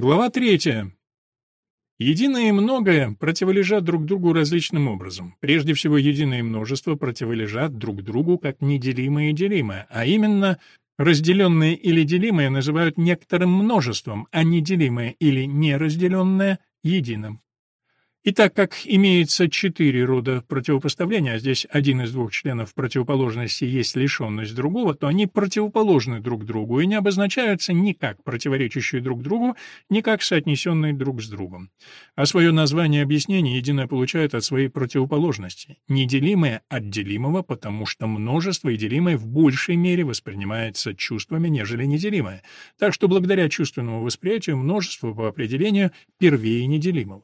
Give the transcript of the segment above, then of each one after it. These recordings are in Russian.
Глава третья. Единое и многое противолежат друг другу различным образом. Прежде всего, единое и множество противолежат друг другу как неделимое и делимое, а именно разделенное или делимое называют некоторым множеством, а неделимое или неразделенное — единым. И так как имеется четыре рода противопоставления, а здесь один из двух членов противоположности есть лишенность другого, то они противоположны друг другу и не обозначаются ни как противоречащие друг другу, ни как соотнесенные друг с другом. А свое название и объяснение единое получает от своей противоположности, неделимое от делимого, потому что множество и делимое в большей мере воспринимается чувствами, нежели неделимое. Так что благодаря чувственному восприятию множество по определению первее неделимого.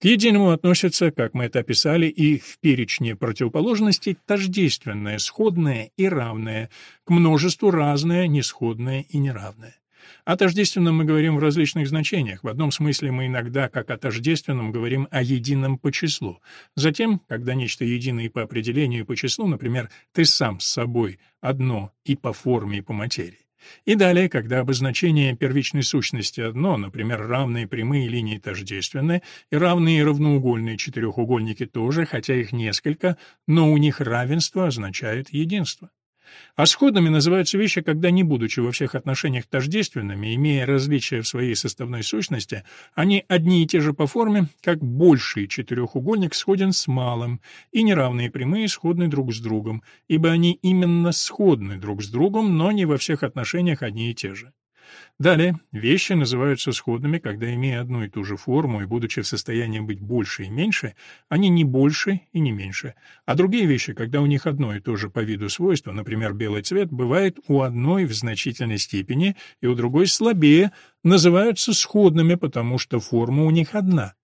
К единому относятся, как мы это описали, и в перечне противоположностей тождественное, сходное и равное, к множеству разное, несходное и неравное. О тождественном мы говорим в различных значениях. В одном смысле мы иногда, как о тождественном, говорим о едином по числу. Затем, когда нечто единое по определению и по числу, например, ты сам с собой одно и по форме, и по материи. И далее, когда обозначение первичной сущности одно, например, равные прямые линии тождественны, и равные и равноугольные четырехугольники тоже, хотя их несколько, но у них равенство означает единство. А сходными называются вещи, когда, не будучи во всех отношениях тождественными, имея различия в своей составной сущности, они одни и те же по форме, как больший четырехугольник сходен с малым, и неравные прямые сходны друг с другом, ибо они именно сходны друг с другом, но не во всех отношениях одни и те же. Далее, вещи называются сходными, когда, имея одну и ту же форму и будучи в состоянии быть больше и меньше, они не больше и не меньше. А другие вещи, когда у них одно и то же по виду свойство, например, белый цвет, бывает у одной в значительной степени и у другой слабее, называются сходными, потому что форма у них одна.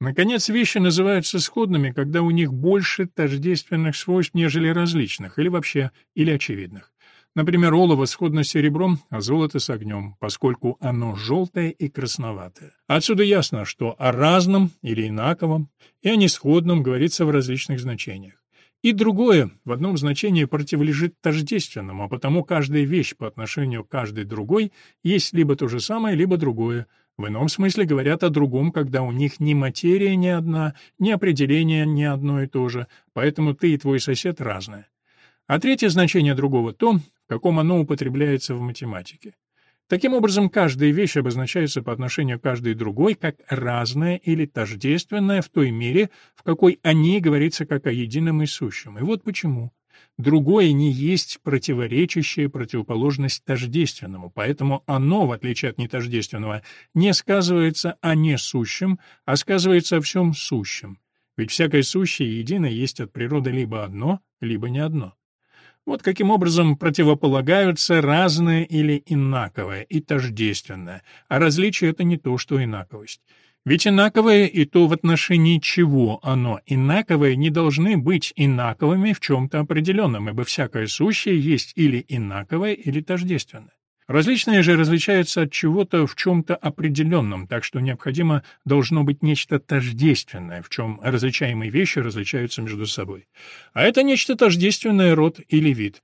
Наконец, вещи называются сходными, когда у них больше тождественных свойств, нежели различных, или вообще, или очевидных. Например, олово сходно с серебром, а золото с огнем, поскольку оно желтое и красноватое. Отсюда ясно, что о разном или инаковом и о несходном говорится в различных значениях. И другое в одном значении противолежит тождественному, а потому каждая вещь по отношению к каждой другой есть либо то же самое, либо другое. В ином смысле говорят о другом, когда у них ни материя не одна, ни определение не одно и то же, поэтому ты и твой сосед разные. А третье значение другого — то, в каком оно употребляется в математике. Таким образом, каждая вещь обозначается по отношению к каждой другой как разная или тождественная в той мере, в какой о ней говорится как о едином и сущем. И вот почему. Другое не есть противоречащая противоположность тождественному, поэтому оно, в отличие от нетождественного, не сказывается о несущем, а сказывается о всем сущем. Ведь всякое сущее единое есть от природы либо одно, либо не одно. Вот каким образом противополагаются разное или инаковое и тождественное, а различие — это не то, что инаковость. Ведь инаковое и то, в отношении чего оно инаковое, не должны быть инаковыми в чем-то определенном, ибо всякое сущее есть или инаковое, или тождественное. Различные же различаются от чего-то в чем-то определенном, так что необходимо должно быть нечто тождественное, в чем различаемые вещи различаются между собой. А это нечто тождественное род или вид.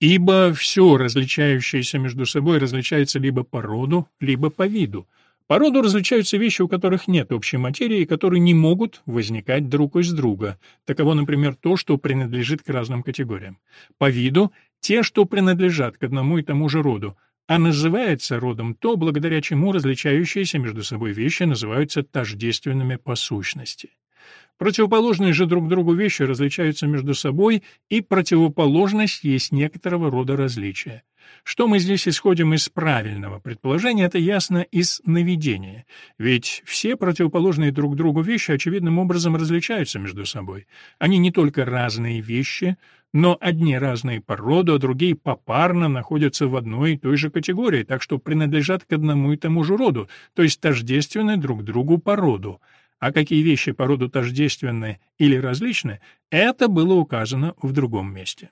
Ибо все различающееся между собой различается либо по роду, либо по виду. По роду различаются вещи, у которых нет общей материи и которые не могут возникать друг из друга. Таково, например, то, что принадлежит к разным категориям. По виду те, что принадлежат к одному и тому же роду, а называется родом то, благодаря чему различающиеся между собой вещи называются тождественными по сущности. Противоположные же друг другу вещи различаются между собой, и противоположность есть некоторого рода различия. Что мы здесь исходим из правильного предположения, это ясно из наведения. Ведь все противоположные друг другу вещи очевидным образом различаются между собой. Они не только разные вещи, но одни разные по роду, а другие попарно находятся в одной и той же категории, так что принадлежат к одному и тому же роду, то есть тождественны друг другу по роду. А какие вещи по роду тождественны или различны, это было указано в другом месте.